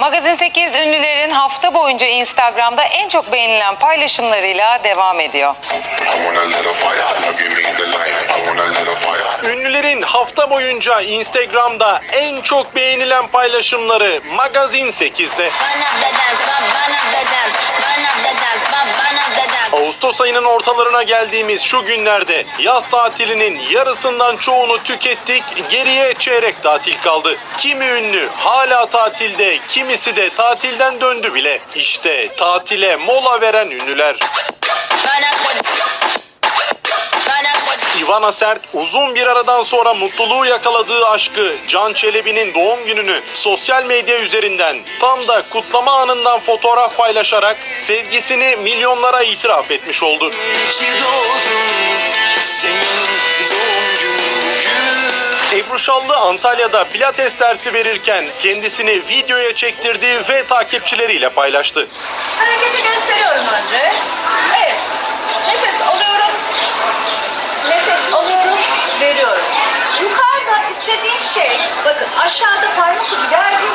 Magazin 8 ünlülerin hafta boyunca Instagram'da en çok beğenilen paylaşımlarıyla devam ediyor. Ünlülerin hafta boyunca Instagram'da en çok beğenilen paylaşımları Magazin 8'de. Burn up the dance, burn Ağustos ayının ortalarına geldiğimiz şu günlerde yaz tatilinin yarısından çoğunu tükettik, geriye çeyrek tatil kaldı. Kimi ünlü hala tatilde, kimisi de tatilden döndü bile. İşte tatile mola veren ünlüler. Ivana Sert uzun bir aradan sonra mutluluğu yakaladığı aşkı Can Çelebi'nin doğum gününü sosyal medya üzerinden tam da kutlama anından fotoğraf paylaşarak sevgisini milyonlara itiraf etmiş oldu. Ebru Şallı Antalya'da pilates dersi verirken kendisini videoya çektirdi ve takipçileriyle paylaştı. Hareketi gösteriyorum önce. Evet. Nefes alıyorum. Nefes alıyorum. Veriyorum. Yukarıda istediğim şey, bakın aşağıda parmak ucu gergin,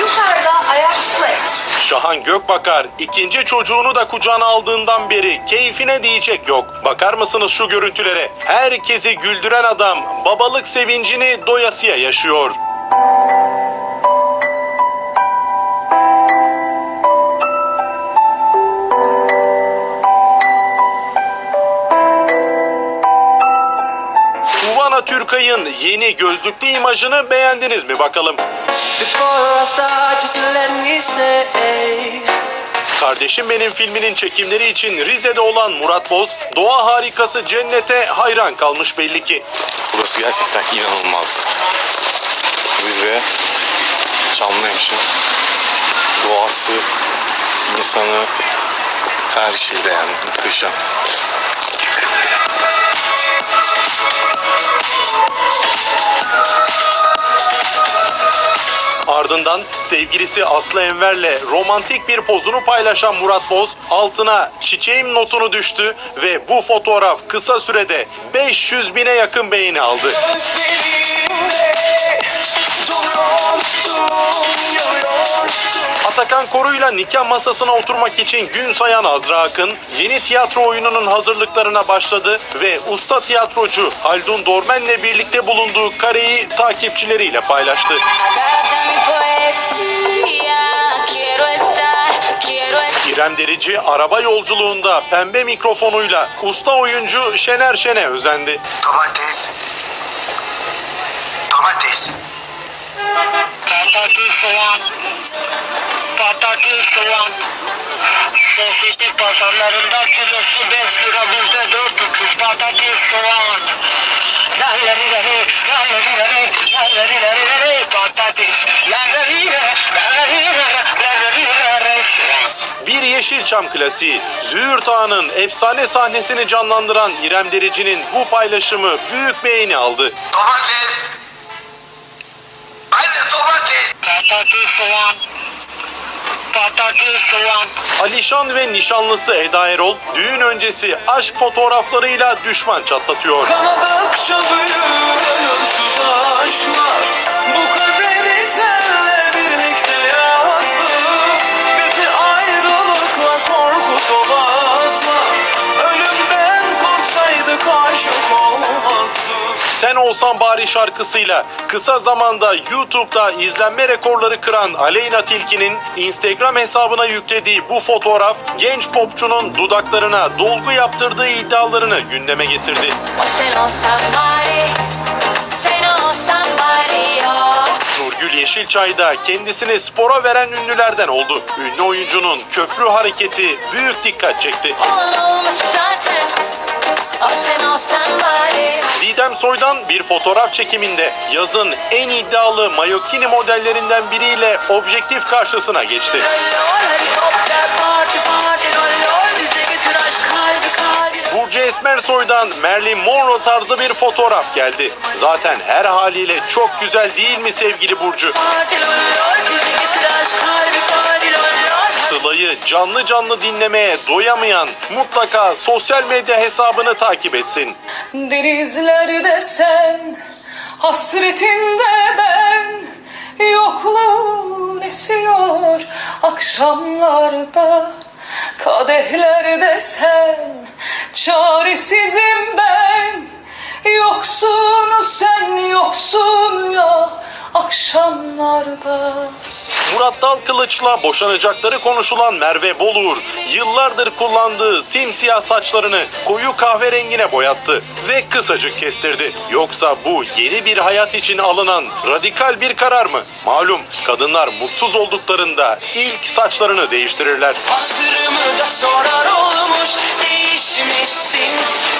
yukarıda ayak flex. Şahan Gökbakar ikinci çocuğunu da kucağına aldığından beri keyfine diyecek yok. Bakar mısınız şu görüntülere? Herkesi güldüren adam babalık sevincini doyasıya yaşıyor. Türkay'ın yeni gözlüklü imajını beğendiniz mi bakalım? Kardeşim Benim filminin çekimleri için Rize'de olan Murat Boz, doğa harikası cennete hayran kalmış belli ki. Burası gerçekten inanılmaz. Rize, Çamlıhemşin, doğası, insanı, her şeyde yani muhteşem. Ardından sevgilisi Aslı Enver'le romantik bir pozunu paylaşan Murat Boz altına çiçeğim notunu düştü ve bu fotoğraf kısa sürede 500 bine yakın beğeni aldı. Atakan Koru'yla nikah masasına oturmak için gün sayan Azra Akın yeni tiyatro oyununun hazırlıklarına başladı ve usta tiyatrocu Haldun Dormen'le birlikte bulunduğu kareyi takipçileriyle paylaştı. İrem Derici araba yolculuğunda pembe mikrofonuyla usta oyuncu Şener Şen'e özendi. Domates. Domates. Patates soğan. Patates soğan. Sosyetik pazarlarında kilosu 5 lira bizde 400 patates soğan. Lallerilere, lallerilere, lallerilere patates. Lallerilere, lallerilere, lallerilere soğan. Bir Yeşilçam klasiği Züğürt Ağa'nın efsane sahnesini canlandıran İrem Derici'nin bu paylaşımı büyük beğeni aldı. Domates. Haydi domates. Alişan ve nişanlısı Eda Erol düğün öncesi aşk fotoğraflarıyla düşman çatlatıyor. Kanadıkça büyür ölümsüz aşklar Bu kaderi Sen Olsan Bari şarkısıyla kısa zamanda YouTube'da izlenme rekorları kıran Aleyna Tilki'nin Instagram hesabına yüklediği bu fotoğraf genç popçunun dudaklarına dolgu yaptırdığı iddialarını gündeme getirdi. O say no somebody, say no somebody, oh. Nurgül Yeşilçay da kendisini spora veren ünlülerden oldu. Ünlü oyuncunun köprü hareketi büyük dikkat çekti. Olan olmuş zaten. Somebody. Didem Soy'dan bir fotoğraf çekiminde yazın en iddialı mayokini modellerinden biriyle objektif karşısına geçti. Burcu Esmersoy'dan Marilyn Monroe tarzı bir fotoğraf geldi. Zaten her haliyle çok güzel değil mi sevgili Burcu? Sıla'yı canlı canlı dinlemeye doyamayan mutlaka sosyal medya hesabını takip etsin. Denizlerde sen, hasretinde ben, yokluğun esiyor akşamlarda Kadehlerde sen Çaresizim ben Yoksun sen yoksun ya Akşamlarda Murat Dalkılıç'la boşanacakları konuşulan Merve Boluğur yıllardır kullandığı simsiyah saçlarını koyu kahverengine boyattı ve kısacık kestirdi. Yoksa bu yeni bir hayat için alınan radikal bir karar mı? Malum kadınlar mutsuz olduklarında ilk saçlarını değiştirirler. Hatırımı da sorar olmuş Değişmişsin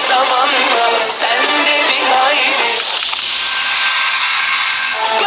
zamanla Sen de bir hayli